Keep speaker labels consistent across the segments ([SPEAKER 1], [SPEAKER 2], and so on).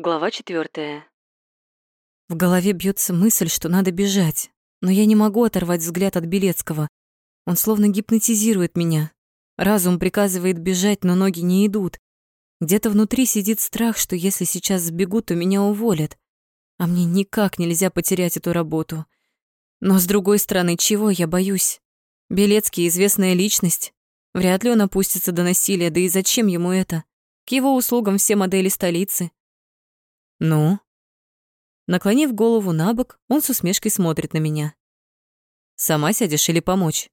[SPEAKER 1] Глава четвертая.
[SPEAKER 2] В голове бьется мысль, что надо бежать, но я не могу оторвать взгляд от Белецкого. Он словно гипнотизирует меня. Разум приказывает бежать, но ноги не идут. Где-то внутри сидит страх, что если сейчас сбегу, то меня уволят. А мне никак нельзя потерять эту работу. Но с другой стороны, чего я боюсь? Белецкий — известная личность. Вряд ли он опустится до насилия, да и зачем ему это? К его услугам все модели столицы. Ну? Наклонив голову на бок, он с усмешкой смотрит на меня. Сама сядешь или помочь?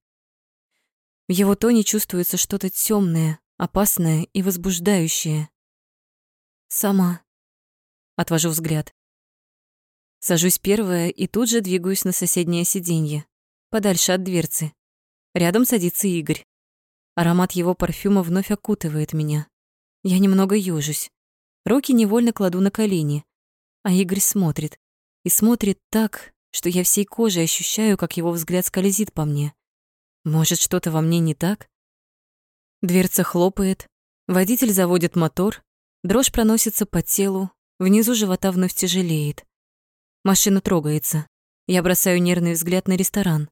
[SPEAKER 2] В его тоне чувствуется что-то темное, опасное и возбуждающее. Сама. Отвожу взгляд. Сажусь первая и тут же двигаюсь на соседнее сиденье, подальше от дверцы. Рядом садится Игорь. Аромат его парфюма вновь окутывает меня. Я немного ёжусь. Руки невольно кладу на колени, а Игорь смотрит. И смотрит так, что я всей кожей ощущаю, как его взгляд скользит по мне. Может, что-то во мне не так? Дверца хлопает, водитель заводит мотор, дрожь проносится по телу, внизу живота вновь тяжелеет. Машина трогается. Я бросаю нервный взгляд на ресторан.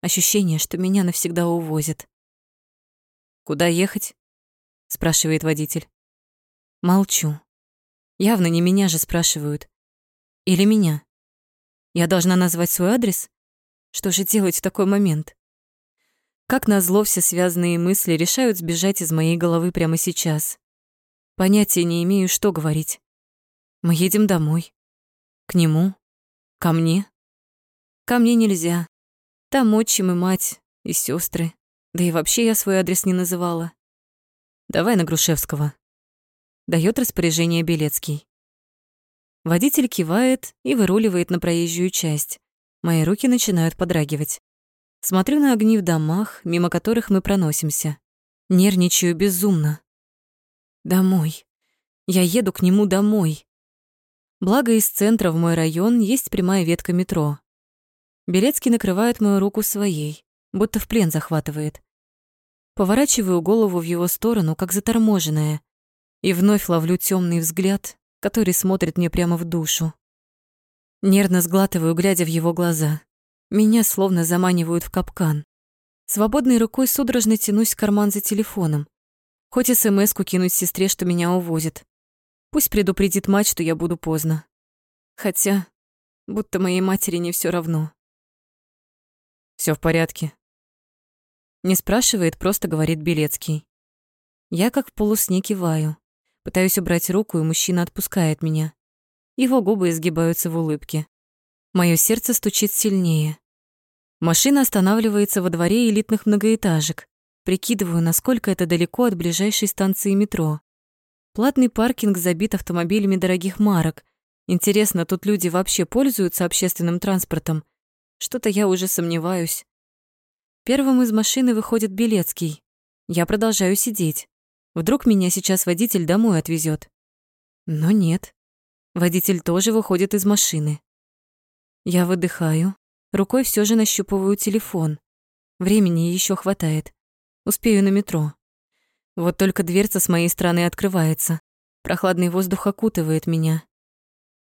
[SPEAKER 2] Ощущение, что меня навсегда увозят. «Куда ехать?» — спрашивает водитель. Молчу. Явно не меня же спрашивают. Или меня. Я должна назвать свой адрес? Что же делать в такой момент? Как назло все связанные мысли решают сбежать из моей головы прямо сейчас. Понятия не имею, что говорить. Мы едем домой. К нему? Ко мне? Ко мне нельзя. Там отчим и мать, и сестры. Да и вообще я свой адрес не называла. Давай на Грушевского дает распоряжение Белецкий. Водитель кивает и выруливает на проезжую часть. Мои руки начинают подрагивать. Смотрю на огни в домах, мимо которых мы проносимся. Нервничаю безумно. Домой. Я еду к нему домой. Благо из центра в мой район есть прямая ветка метро. Белецкий накрывает мою руку своей, будто в плен захватывает. Поворачиваю голову в его сторону, как заторможенная, и вновь ловлю темный взгляд, который смотрит мне прямо в душу. Нервно сглатываю, глядя в его глаза. Меня словно заманивают в капкан. Свободной рукой судорожно тянусь в карман за телефоном. Хоть СМС-ку кинуть сестре, что меня увозят. Пусть предупредит мать, что я буду поздно. Хотя, будто моей матери не все равно. Все в порядке. Не спрашивает, просто говорит Белецкий. Я как в полусне киваю. Пытаюсь убрать руку, и мужчина отпускает меня. Его губы изгибаются в улыбке. Моё сердце стучит сильнее. Машина останавливается во дворе элитных многоэтажек. Прикидываю, насколько это далеко от ближайшей станции метро. Платный паркинг забит автомобилями дорогих марок. Интересно, тут люди вообще пользуются общественным транспортом? Что-то я уже сомневаюсь. Первым из машины выходит Белецкий. Я продолжаю сидеть. Вдруг меня сейчас водитель домой отвезет. Но нет. Водитель тоже выходит из машины. Я выдыхаю, рукой все же нащупываю телефон. Времени еще хватает. Успею на метро. Вот только дверца с моей стороны открывается. Прохладный воздух окутывает меня.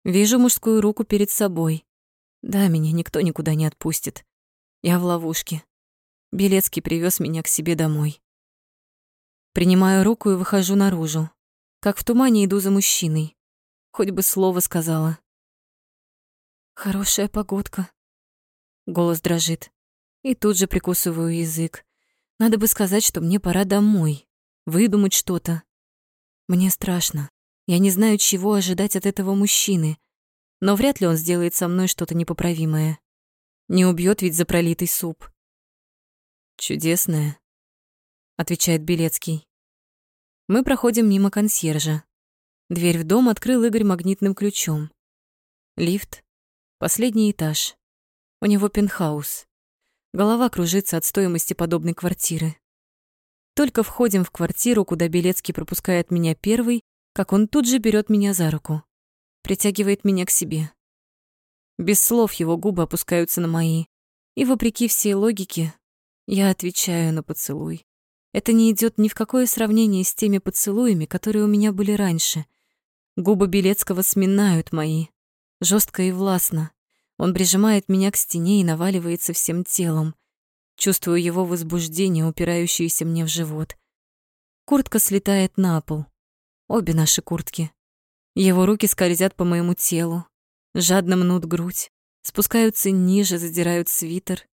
[SPEAKER 2] Вижу мужскую руку перед собой. Да, меня никто никуда не отпустит. Я в ловушке. Белецкий привез меня к себе домой. Принимаю руку и выхожу наружу. Как в тумане иду за мужчиной. Хоть бы слово сказала. Хорошая погодка. Голос дрожит. И тут же прикусываю язык. Надо бы сказать, что мне пора домой. Выдумать что-то. Мне страшно. Я не знаю, чего ожидать от этого мужчины. Но вряд ли он сделает со мной что-то непоправимое. Не убьет ведь за пролитый суп. Чудесная, отвечает Белецкий. Мы проходим мимо консьержа. Дверь в дом открыл Игорь магнитным ключом. Лифт. Последний этаж. У него пентхаус. Голова кружится от стоимости подобной квартиры. Только входим в квартиру, куда Белецкий пропускает меня первый, как он тут же берет меня за руку. Притягивает меня к себе. Без слов его губы опускаются на мои. И вопреки всей логике, я отвечаю на поцелуй. Это не идет ни в какое сравнение с теми поцелуями, которые у меня были раньше. Губы Белецкого сминают мои, жестко и властно. Он прижимает меня к стене и наваливается всем телом. Чувствую его возбуждение, упирающееся мне в живот. Куртка слетает на пол. Обе наши куртки. Его руки скользят по моему телу, жадно мнут грудь, спускаются ниже, задирают свитер.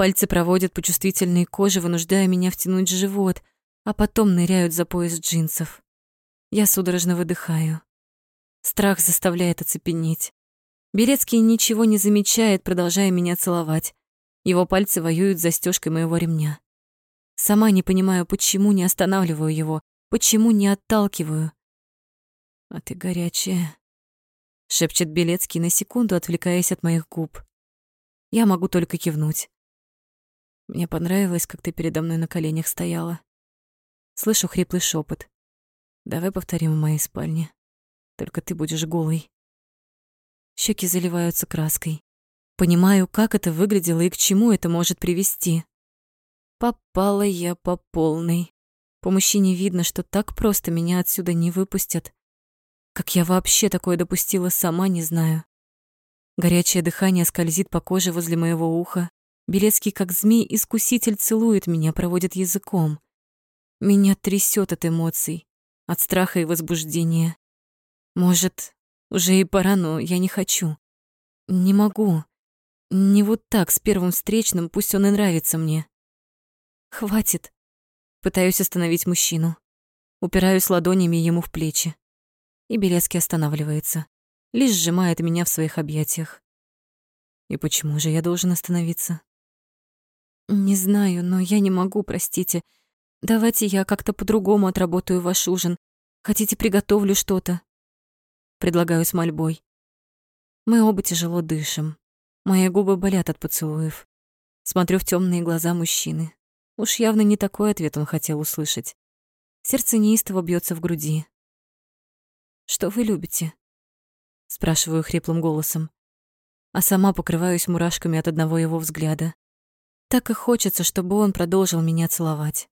[SPEAKER 2] Пальцы проводят по чувствительной коже, вынуждая меня втянуть живот, а потом ныряют за пояс джинсов. Я судорожно выдыхаю. Страх заставляет оцепенеть. Белецкий ничего не замечает, продолжая меня целовать. Его пальцы воюют с застёжкой моего ремня. Сама не понимаю, почему не останавливаю его, почему не отталкиваю. «А ты горячая», — шепчет Белецкий на секунду, отвлекаясь от моих губ. Я могу только кивнуть. Мне понравилось, как ты передо мной на коленях стояла. Слышу хриплый шепот. Давай повторим в моей спальне. Только ты будешь голой. Щеки заливаются краской. Понимаю, как это выглядело и к чему это может привести. Попала я по полной. По мужчине видно, что так просто меня отсюда не выпустят. Как я вообще такое допустила, сама не знаю. Горячее дыхание скользит по коже возле моего уха. Белецкий, как змей-искуситель, целует меня, проводит языком. Меня трясет от эмоций, от страха и возбуждения. Может, уже и пора, но я не хочу. Не могу. Не вот так, с первым встречным, пусть он и нравится мне. Хватит. Пытаюсь остановить мужчину. Упираюсь ладонями ему в плечи и Белецкий останавливается, лишь сжимает меня в своих объятиях. И почему же я должен остановиться? Не знаю, но я не могу, простите. Давайте я как-то по-другому отработаю ваш ужин. Хотите, приготовлю что-то? Предлагаю с мольбой. Мы оба тяжело дышим. Мои губы болят от поцелуев. Смотрю в темные глаза мужчины. Уж явно не такой ответ он хотел услышать. Сердце неистово бьется в груди. Что вы любите? Спрашиваю хриплым голосом, а сама покрываюсь мурашками от одного его взгляда. Так и хочется, чтобы он продолжил меня целовать.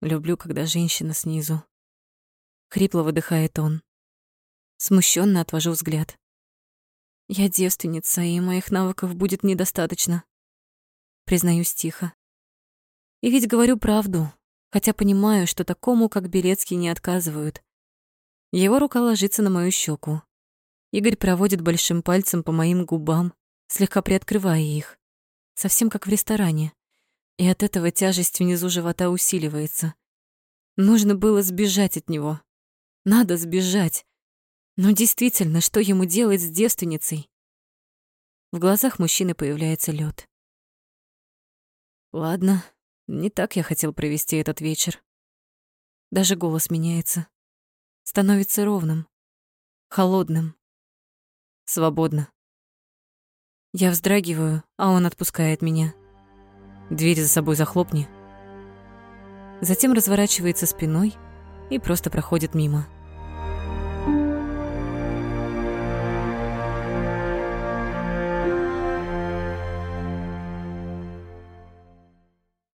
[SPEAKER 2] Люблю, когда женщина снизу. Хрипло выдыхает он. Смущенно отвожу взгляд. Я девственница, и моих навыков будет недостаточно. Признаюсь тихо. И ведь говорю правду, хотя понимаю, что такому, как Белецкий, не отказывают. Его рука ложится на мою щеку. Игорь проводит большим пальцем по моим губам, слегка приоткрывая их, совсем как в ресторане. И от этого тяжесть внизу живота усиливается. Нужно было сбежать от него. Надо сбежать. Но действительно, что ему делать с девственницей? В глазах мужчины появляется лед. Ладно, не так я хотел провести этот вечер. Даже голос меняется становится ровным, холодным, свободно. Я вздрагиваю, а он отпускает меня. Дверь за собой захлопни. Затем разворачивается спиной и просто проходит мимо.